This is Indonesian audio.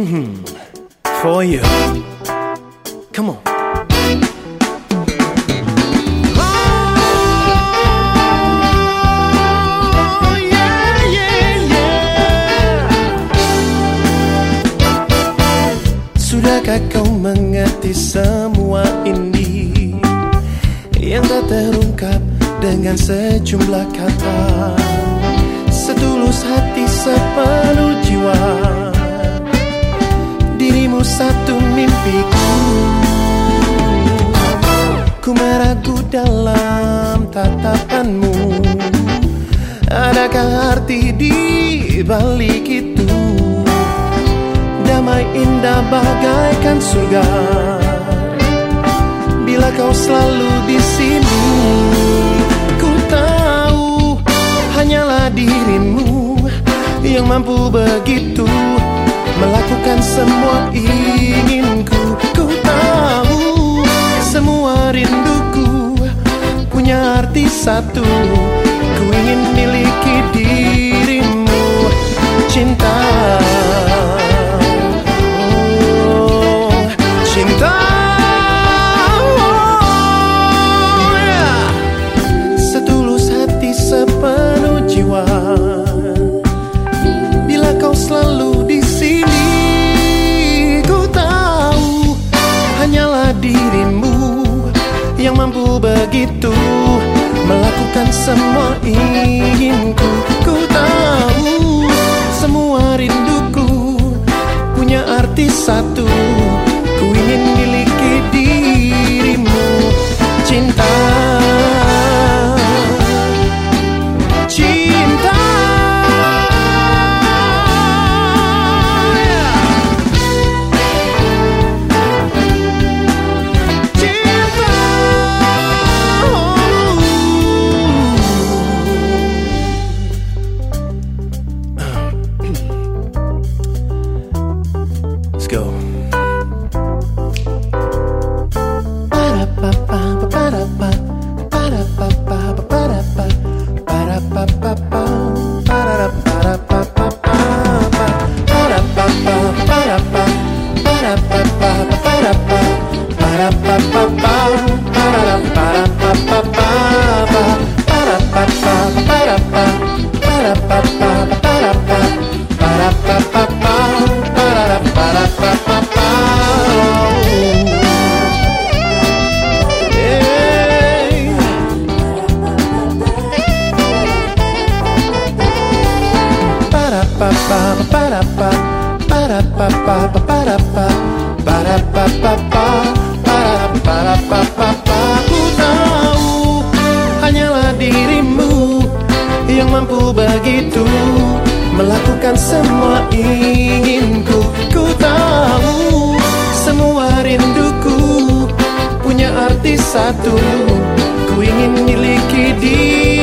Mm-hmm. For you. Come on. Oh. Sudahkah kau mengerti semua ini Yang tak terungkap dengan sejumlah kata mimpiku Ku meragu dalam tatapanmu. Adakah arti di balik itu? Damai indah bagaikan surga. Bila kau selalu di sini Ku tahu hanyalah dirimu Yang mampu begitu Melakukan semua inginku satu Ku ingin miliki dirimu Cinta. Oh, Cinta. Oh. Setulus hati sepenuh jiwa Bila kau selalu di sini Ku tahu hanyalah dirimu Yang mampu begitu semua inginku. Ku tahu semua rinduku. Punya arti satu. Ku ingin Ku tahu hanyalah dirimu yang mampu begitu melakukan semua inginku. Ku tahu semua rinduku punya arti satu. Ku ingin miliki dia